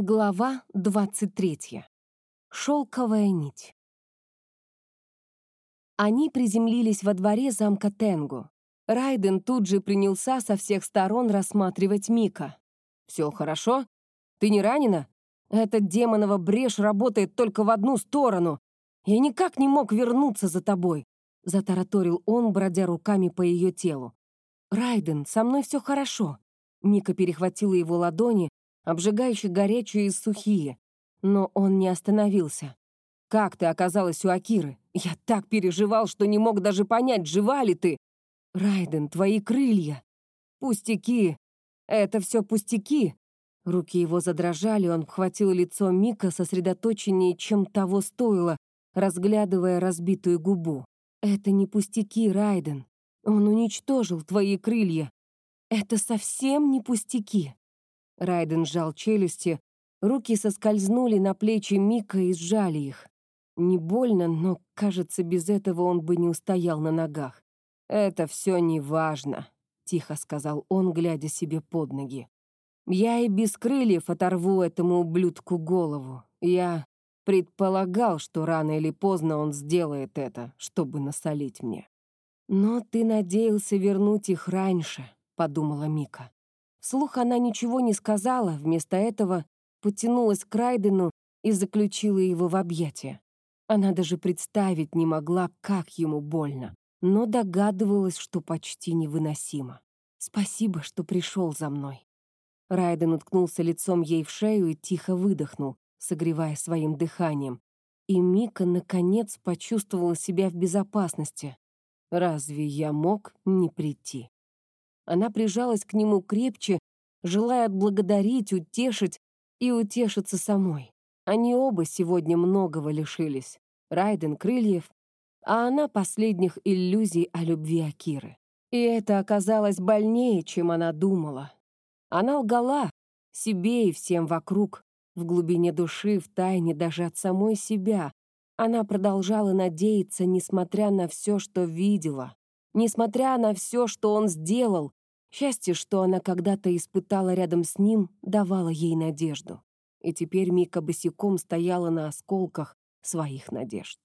Глава 23. Шелковая нить. Они приземлились во дворе замка Тенгу. Райден тут же принялся со всех сторон рассматривать Мика. «Все хорошо? Ты не ранена? Этот демонова брешь работает только в одну сторону. Я никак не мог вернуться за тобой», — затараторил он, бродя руками по ее телу. «Райден, со мной все хорошо». Мика перехватила его ладони, обжигающе горячие и сухие. Но он не остановился. «Как ты оказалась у Акиры? Я так переживал, что не мог даже понять, жива ли ты. Райден, твои крылья. Пустяки. Это все пустяки». Руки его задрожали, он обхватил лицо Мика сосредоточеннее, чем того стоило, разглядывая разбитую губу. «Это не пустяки, Райден. Он уничтожил твои крылья. Это совсем не пустяки». Райден сжал челюсти, руки соскользнули на плечи Мика и сжали их. Не больно, но, кажется, без этого он бы не устоял на ногах. «Это все не важно», — тихо сказал он, глядя себе под ноги. «Я и без крыльев оторву этому ублюдку голову. Я предполагал, что рано или поздно он сделает это, чтобы насолить мне». «Но ты надеялся вернуть их раньше», — подумала Мика. Вслух она ничего не сказала, вместо этого потянулась к Райдену и заключила его в объятия. Она даже представить не могла, как ему больно, но догадывалась, что почти невыносимо. «Спасибо, что пришел за мной». Райден уткнулся лицом ей в шею и тихо выдохнул, согревая своим дыханием. И Мика, наконец, почувствовала себя в безопасности. «Разве я мог не прийти?» Она прижалась к нему крепче, желая отблагодарить, утешить и утешиться самой. Они оба сегодня многого лишились. Райден крыльев, а она последних иллюзий о любви Акиры. И это оказалось больнее, чем она думала. Она лгала себе и всем вокруг, в глубине души, в тайне даже от самой себя. Она продолжала надеяться, несмотря на все, что видела, несмотря на все, что он сделал, Счастье, что она когда-то испытала рядом с ним, давало ей надежду. И теперь Мика босиком стояла на осколках своих надежд.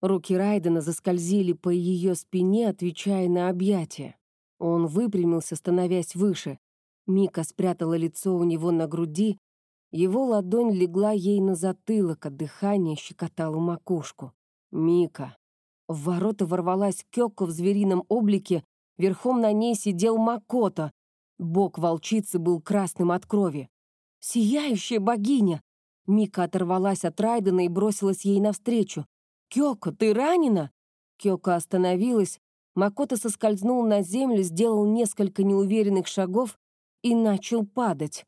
Руки Райдена заскользили по ее спине, отвечая на объятия. Он выпрямился, становясь выше. Мика спрятала лицо у него на груди, его ладонь легла ей на затылок, а дыхание щекотало макушку. «Мика!» В ворота ворвалась Кёко в зверином облике Верхом на ней сидел Макота. Бок волчицы был красным от крови. «Сияющая богиня!» Мика оторвалась от Райдена и бросилась ей навстречу. «Кёко, ты ранена?» Кёко остановилась. Макота соскользнул на землю, сделал несколько неуверенных шагов и начал падать.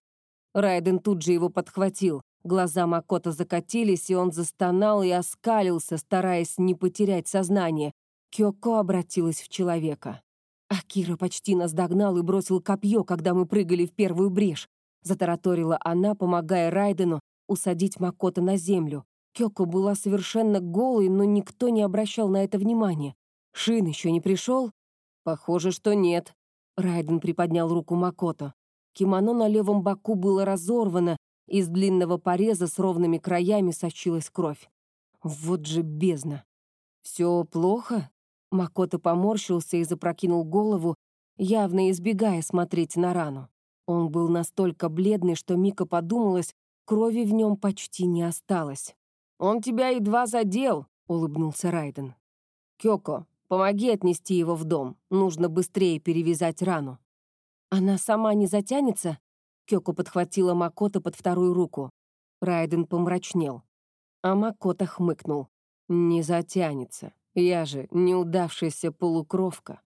Райден тут же его подхватил. Глаза Макота закатились, и он застонал и оскалился, стараясь не потерять сознание. Кёко обратилась в человека. Акира почти нас догнал и бросил копье, когда мы прыгали в первую брешь. Затараторила она, помогая Райдену усадить Макота на землю. Кёко была совершенно голой, но никто не обращал на это внимания. Шин еще не пришел? Похоже, что нет. Райден приподнял руку Макото. Кимоно на левом боку было разорвано, из длинного пореза с ровными краями сочилась кровь. Вот же бездна. «Все плохо?» Макото поморщился и запрокинул голову, явно избегая смотреть на рану. Он был настолько бледный, что Мика подумалась, крови в нем почти не осталось. «Он тебя едва задел», — улыбнулся Райден. «Кёко, помоги отнести его в дом. Нужно быстрее перевязать рану». «Она сама не затянется?» Кёко подхватила Макото под вторую руку. Райден помрачнел. А Макото хмыкнул. «Не затянется. Я же неудавшаяся полукровка.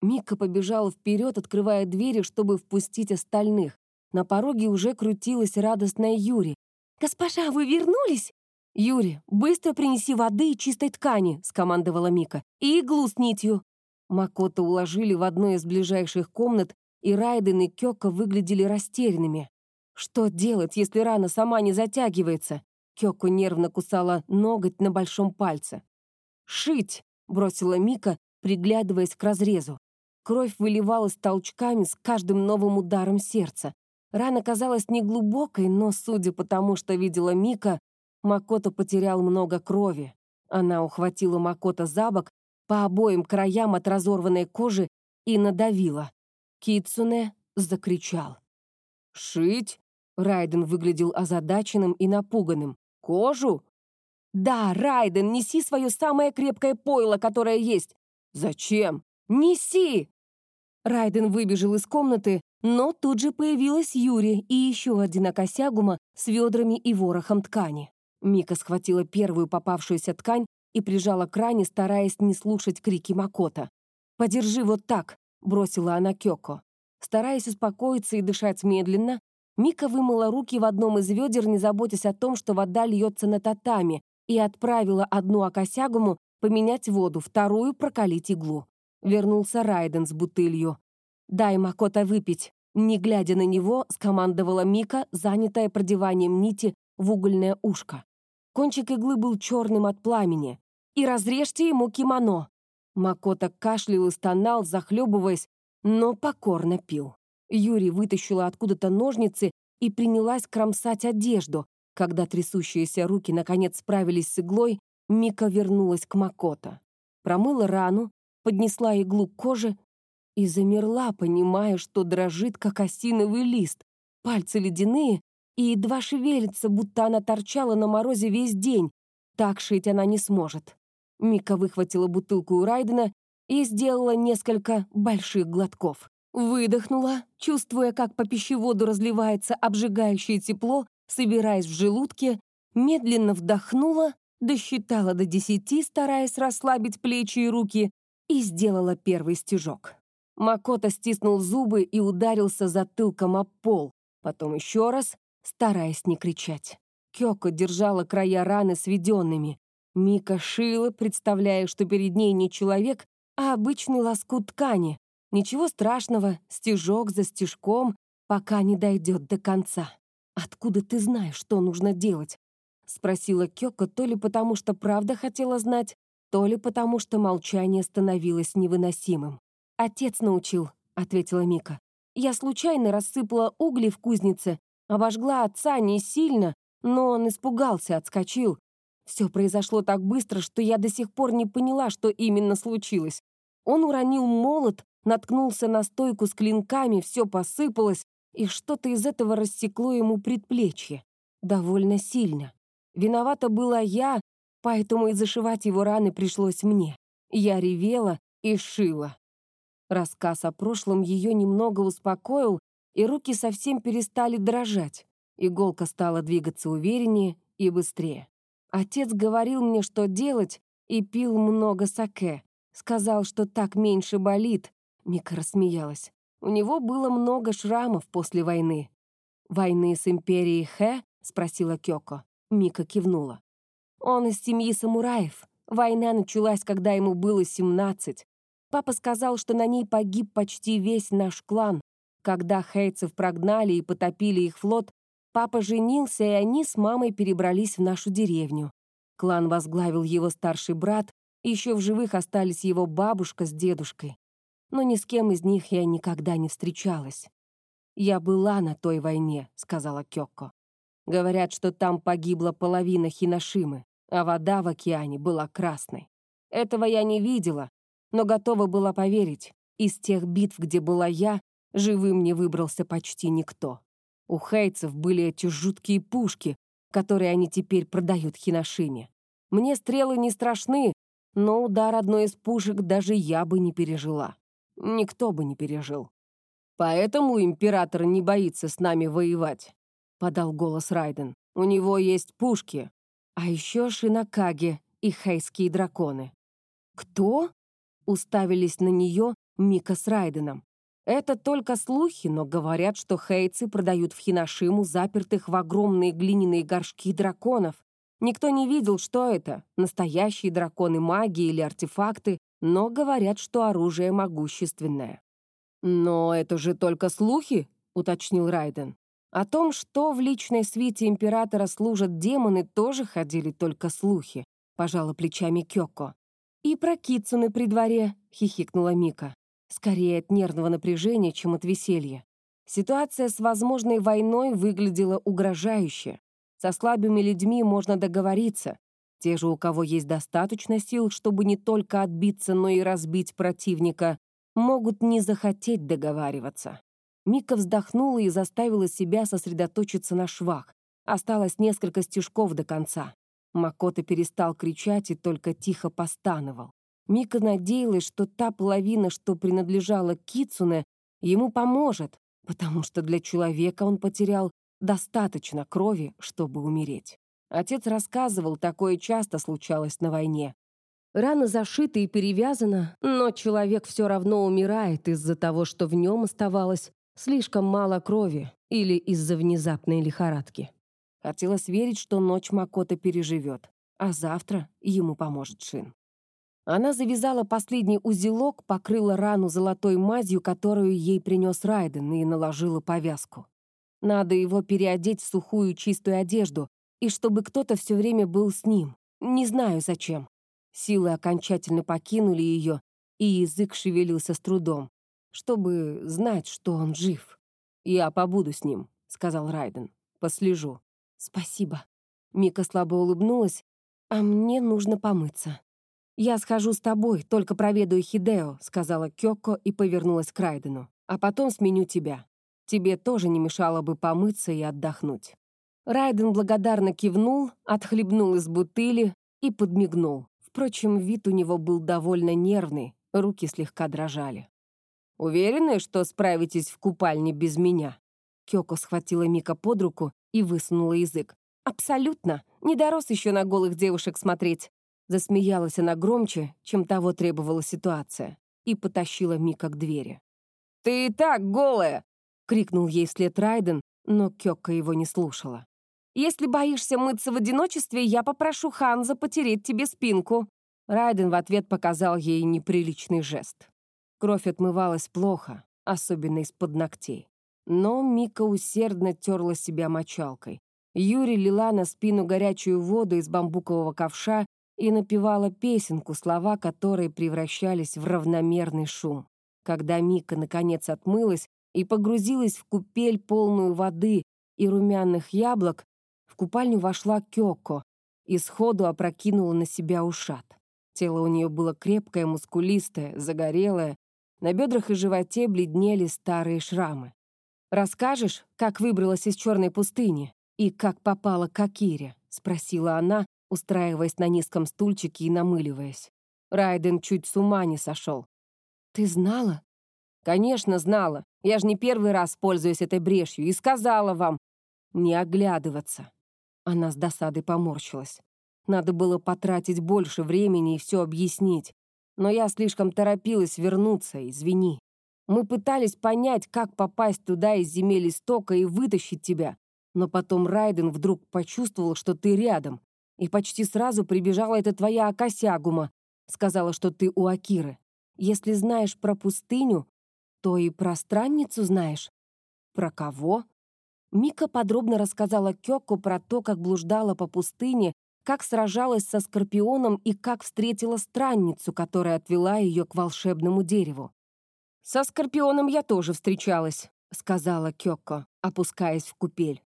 Мика побежала вперед, открывая двери, чтобы впустить остальных. На пороге уже крутилась радостная Юри. «Госпожа, вы вернулись?» «Юри, быстро принеси воды и чистой ткани», — скомандовала Мика. «И иглу с нитью». Макота уложили в одну из ближайших комнат, и Райден и Кёка выглядели растерянными. Что делать, если рана сама не затягивается? Кёко нервно кусала ноготь на большом пальце. «Шить!» — бросила Мика, приглядываясь к разрезу. Кровь выливалась толчками с каждым новым ударом сердца. Рана казалась неглубокой, но, судя по тому, что видела Мика, Макото потерял много крови. Она ухватила Макото за бок по обоим краям от разорванной кожи и надавила. Китсуне закричал. «Шить?» Райден выглядел озадаченным и напуганным. «Кожу?» «Да, Райден, неси свое самое крепкое пойло, которое есть!» «Зачем?» «Неси!» Райден выбежал из комнаты, но тут же появилась Юри и еще один Акосягума с ведрами и ворохом ткани. Мика схватила первую попавшуюся ткань и прижала к ране, стараясь не слушать крики Макота. «Подержи вот так», — бросила она Кёко. Стараясь успокоиться и дышать медленно, Мика вымыла руки в одном из ведер, не заботясь о том, что вода льется на татами, и отправила одну Акосягуму поменять воду, вторую — прокалить иглу. Вернулся Райден с бутылью. «Дай Макота выпить», — не глядя на него, скомандовала Мика, занятая продеванием нити в угольное ушко. Кончик иглы был черным от пламени. «И разрежьте ему кимоно!» Макота кашлял и стонал, захлебываясь, но покорно пил. Юрий вытащила откуда-то ножницы и принялась кромсать одежду. Когда трясущиеся руки наконец справились с иглой, Мика вернулась к Макото. Промыла рану, поднесла иглу к коже и замерла, понимая, что дрожит, как осиновый лист. Пальцы ледяные и едва шевелится, будто она торчала на морозе весь день. Так шить она не сможет. Мика выхватила бутылку у Райдена и сделала несколько больших глотков. Выдохнула, чувствуя, как по пищеводу разливается обжигающее тепло, собираясь в желудке, медленно вдохнула, досчитала до десяти, стараясь расслабить плечи и руки, и сделала первый стежок. Макота стиснул зубы и ударился затылком об пол, потом еще раз, стараясь не кричать. Кёко держала края раны сведенными. Мика шила, представляя, что перед ней не человек, а обычный лоскут ткани. Ничего страшного, стежок за стежком, пока не дойдет до конца. «Откуда ты знаешь, что нужно делать?» — спросила Кёко то ли потому, что правда хотела знать, то ли потому, что молчание становилось невыносимым. «Отец научил», — ответила Мика. «Я случайно рассыпала угли в кузнице, обожгла отца не сильно, но он испугался, отскочил. Все произошло так быстро, что я до сих пор не поняла, что именно случилось. Он уронил молот, наткнулся на стойку с клинками, все посыпалось, и что-то из этого рассекло ему предплечье. Довольно сильно. Виновата была я, поэтому и зашивать его раны пришлось мне. Я ревела и шила. Рассказ о прошлом ее немного успокоил, и руки совсем перестали дрожать. Иголка стала двигаться увереннее и быстрее. Отец говорил мне, что делать, и пил много саке. Сказал, что так меньше болит. Мика рассмеялась. У него было много шрамов после войны. «Войны с империей Хэ?» — спросила Кёко. Мика кивнула. «Он из семьи самураев. Война началась, когда ему было 17. Папа сказал, что на ней погиб почти весь наш клан. Когда хейцев прогнали и потопили их флот, папа женился, и они с мамой перебрались в нашу деревню. Клан возглавил его старший брат, еще в живых остались его бабушка с дедушкой. Но ни с кем из них я никогда не встречалась. «Я была на той войне», — сказала Кёкко. «Говорят, что там погибла половина Хиношимы, а вода в океане была красной. Этого я не видела, но готова была поверить. Из тех битв, где была я, живым не выбрался почти никто. У хейцев были эти жуткие пушки, которые они теперь продают Хиношиме. Мне стрелы не страшны, но удар одной из пушек даже я бы не пережила. Никто бы не пережил. «Поэтому император не боится с нами воевать», — подал голос Райден. «У него есть пушки, а еще Шинакаги и хейские драконы». «Кто?» — уставились на нее Мика с Райденом. «Это только слухи, но говорят, что хейцы продают в Хиношиму запертых в огромные глиняные горшки драконов, Никто не видел, что это, настоящие драконы магии или артефакты, но говорят, что оружие могущественное. «Но это же только слухи», — уточнил Райден. О том, что в личной свите императора служат демоны, тоже ходили только слухи, пожала плечами Кёко. «И про Китсуны при дворе», — хихикнула Мика. Скорее от нервного напряжения, чем от веселья. Ситуация с возможной войной выглядела угрожающе. Со слабыми людьми можно договориться. Те же, у кого есть достаточно сил, чтобы не только отбиться, но и разбить противника, могут не захотеть договариваться. Мика вздохнула и заставила себя сосредоточиться на швах. Осталось несколько стежков до конца. Макота перестал кричать и только тихо постановал. Мика надеялась, что та половина, что принадлежала Кицуне, ему поможет, потому что для человека он потерял достаточно крови, чтобы умереть. Отец рассказывал, такое часто случалось на войне. Рана зашита и перевязана, но человек все равно умирает из-за того, что в нем оставалось слишком мало крови или из-за внезапной лихорадки. Хотелось верить, что ночь Макота переживет, а завтра ему поможет Шин. Она завязала последний узелок, покрыла рану золотой мазью, которую ей принес Райден, и наложила повязку. Надо его переодеть в сухую чистую одежду, и чтобы кто-то все время был с ним. Не знаю зачем. Силы окончательно покинули ее, и язык шевелился с трудом, чтобы знать, что он жив. «Я побуду с ним», — сказал Райден. «Послежу». «Спасибо». Мика слабо улыбнулась, «А мне нужно помыться». «Я схожу с тобой, только проведаю Хидео», — сказала Кёко и повернулась к Райдену. «А потом сменю тебя. Тебе тоже не мешало бы помыться и отдохнуть». Райден благодарно кивнул, отхлебнул из бутыли и подмигнул. Впрочем, вид у него был довольно нервный, руки слегка дрожали. «Уверены, что справитесь в купальне без меня?» Кёко схватила Мика под руку и высунула язык. «Абсолютно! Не дорос еще на голых девушек смотреть!» Засмеялась она громче, чем того требовала ситуация, и потащила Мика к двери. «Ты и так голая!» — крикнул ей вслед Райден, но Кёка его не слушала. «Если боишься мыться в одиночестве, я попрошу Ханза потереть тебе спинку». Райден в ответ показал ей неприличный жест. Кровь отмывалась плохо, особенно из-под ногтей. Но Мика усердно терла себя мочалкой. Юри лила на спину горячую воду из бамбукового ковша и напевала песенку, слова которой превращались в равномерный шум. Когда Мика наконец отмылась и погрузилась в купель, полную воды и румяных яблок, купальню вошла Кёко и сходу опрокинула на себя ушат. Тело у нее было крепкое, мускулистое, загорелое, на бедрах и животе бледнели старые шрамы. «Расскажешь, как выбралась из черной пустыни и как попала к Акире?» — спросила она, устраиваясь на низком стульчике и намыливаясь. Райден чуть с ума не сошел. «Ты знала?» «Конечно, знала. Я же не первый раз пользуюсь этой брешью и сказала вам не оглядываться». Она с досадой поморщилась. Надо было потратить больше времени и все объяснить. Но я слишком торопилась вернуться, извини. Мы пытались понять, как попасть туда из земель истока и вытащить тебя. Но потом Райден вдруг почувствовал, что ты рядом. И почти сразу прибежала эта твоя Акасягума. Сказала, что ты у Акиры. Если знаешь про пустыню, то и про странницу знаешь. Про кого? Мика подробно рассказала Кёку про то, как блуждала по пустыне, как сражалась со Скорпионом и как встретила странницу, которая отвела ее к волшебному дереву. «Со Скорпионом я тоже встречалась», — сказала Кёко, опускаясь в купель.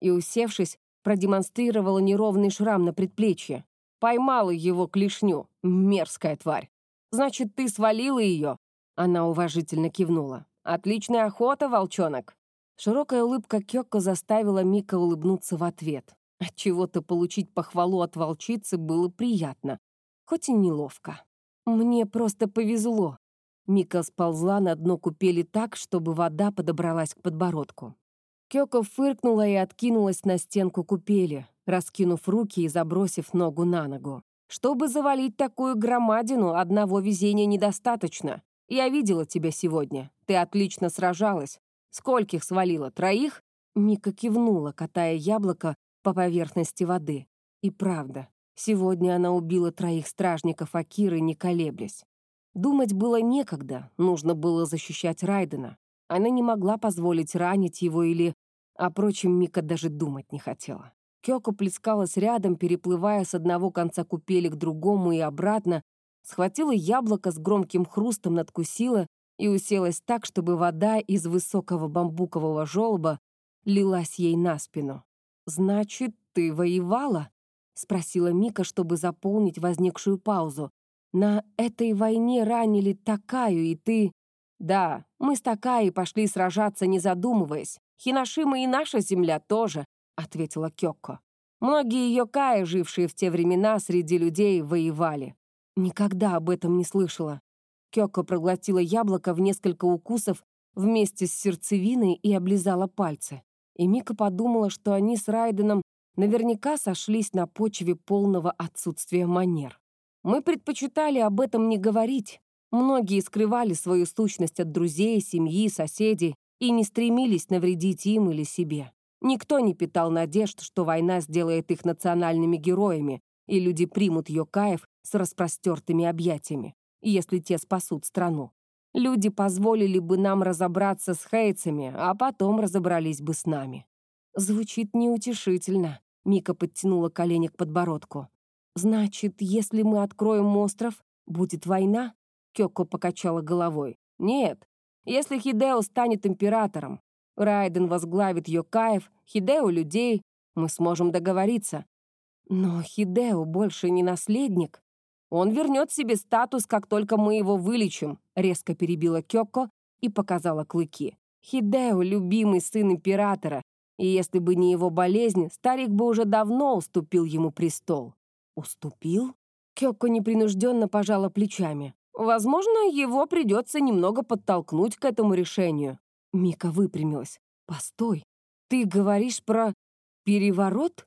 И, усевшись, продемонстрировала неровный шрам на предплечье. Поймала его клешню, мерзкая тварь. «Значит, ты свалила ее?» Она уважительно кивнула. «Отличная охота, волчонок!» Широкая улыбка Кёко заставила Мика улыбнуться в ответ. Отчего-то получить похвалу от волчицы было приятно, хоть и неловко. «Мне просто повезло», Мика сползла на дно купели так, чтобы вода подобралась к подбородку. Кёко фыркнула и откинулась на стенку купели, раскинув руки и забросив ногу на ногу. «Чтобы завалить такую громадину, одного везения недостаточно. Я видела тебя сегодня. Ты отлично сражалась. Скольких свалила? Троих?» Мика кивнула, катая яблоко по поверхности воды. И правда, сегодня она убила троих стражников Акиры, не колеблясь. Думать было некогда, нужно было защищать Райдена. Она не могла позволить ранить его или... О прочем Мика даже думать не хотела. Кёко плескалась рядом, переплывая с одного конца купели к другому и обратно, схватила яблоко с громким хрустом, надкусила и уселась так, чтобы вода из высокого бамбукового желоба лилась ей на спину. «Значит, ты воевала?» — спросила Мика, чтобы заполнить возникшую паузу. «На этой войне ранили Такаю, и ты...» «Да, мы с Такаей пошли сражаться, не задумываясь. Хиношима и наша земля тоже», — ответила Кёкко. «Многие йокаи, жившие в те времена среди людей, воевали. Никогда об этом не слышала». Кёкко проглотила яблоко в несколько укусов вместе с сердцевиной и облизала пальцы. И Мика подумала, что они с Райденом наверняка сошлись на почве полного отсутствия манер. Мы предпочитали об этом не говорить. Многие скрывали свою сущность от друзей, семьи, соседей и не стремились навредить им или себе. Никто не питал надежд, что война сделает их национальными героями, и люди примут Йокаев с распростертыми объятиями, если те спасут страну. Люди позволили бы нам разобраться с хейцами, а потом разобрались бы с нами. Звучит неутешительно. Мика подтянула колени к подбородку. «Значит, если мы откроем остров, будет война?» Кёко покачала головой. «Нет. Если Хидео станет императором, Райден возглавит Йокаев, Хидео — людей, мы сможем договориться. Но Хидео больше не наследник. Он вернет себе статус, как только мы его вылечим», резко перебила Кёко и показала клыки. Хидео — любимый сын императора, и если бы не его болезнь, старик бы уже давно уступил ему престол. Уступил? Кёко непринужденно пожала плечами. Возможно, его придется немного подтолкнуть к этому решению. Мика выпрямилась. Постой, ты говоришь про переворот?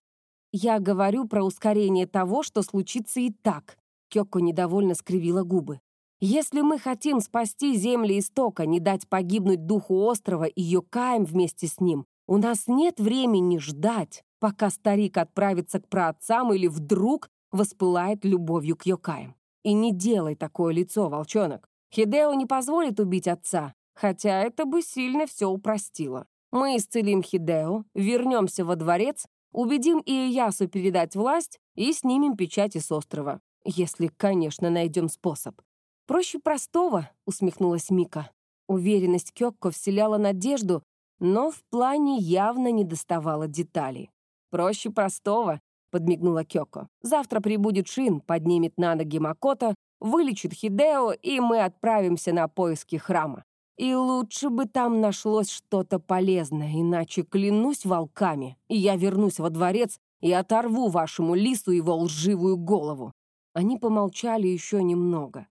Я говорю про ускорение того, что случится и так. Кёко недовольно скривила губы. Если мы хотим спасти земли истока, не дать погибнуть духу острова и Йокаем вместе с ним, у нас нет времени ждать, пока старик отправится к праотцам или вдруг воспылает любовью к Йокаям. И не делай такое лицо, волчонок. Хидео не позволит убить отца, хотя это бы сильно все упростило. Мы исцелим Хидео, вернемся во дворец, убедим Иясу передать власть и снимем печати с острова. Если, конечно, найдем способ. «Проще простого», — усмехнулась Мика. Уверенность Кёкко вселяла надежду, но в плане явно не доставало деталей. «Проще простого», — подмигнула Кёко. «Завтра прибудет Шин, поднимет на ноги Макото, вылечит Хидео, и мы отправимся на поиски храма. И лучше бы там нашлось что-то полезное, иначе клянусь волками, и я вернусь во дворец и оторву вашему лису его лживую голову». Они помолчали еще немного.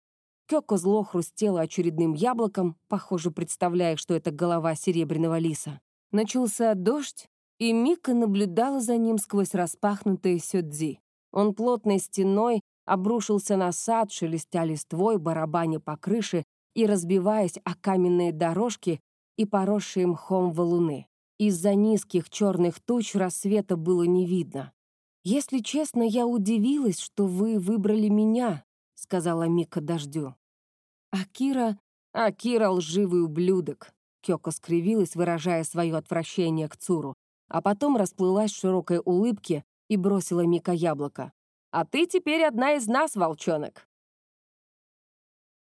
Кёко зло хрустела очередным яблоком, похоже, представляя, что это голова серебряного лиса. Начался дождь, и Мика наблюдала за ним сквозь распахнутые сёдзи. Он плотной стеной обрушился на сад, шелестя листвой, барабаня по крыше и разбиваясь о каменные дорожки и поросшие мхом валуны. Из-за низких черных туч рассвета было не видно. «Если честно, я удивилась, что вы выбрали меня», — сказала Мика дождю. «Акира... Акира — лживый ублюдок!» Кёко скривилась, выражая свое отвращение к Цуру, а потом расплылась в широкой улыбке и бросила Мика яблоко. «А ты теперь одна из нас, волчонок.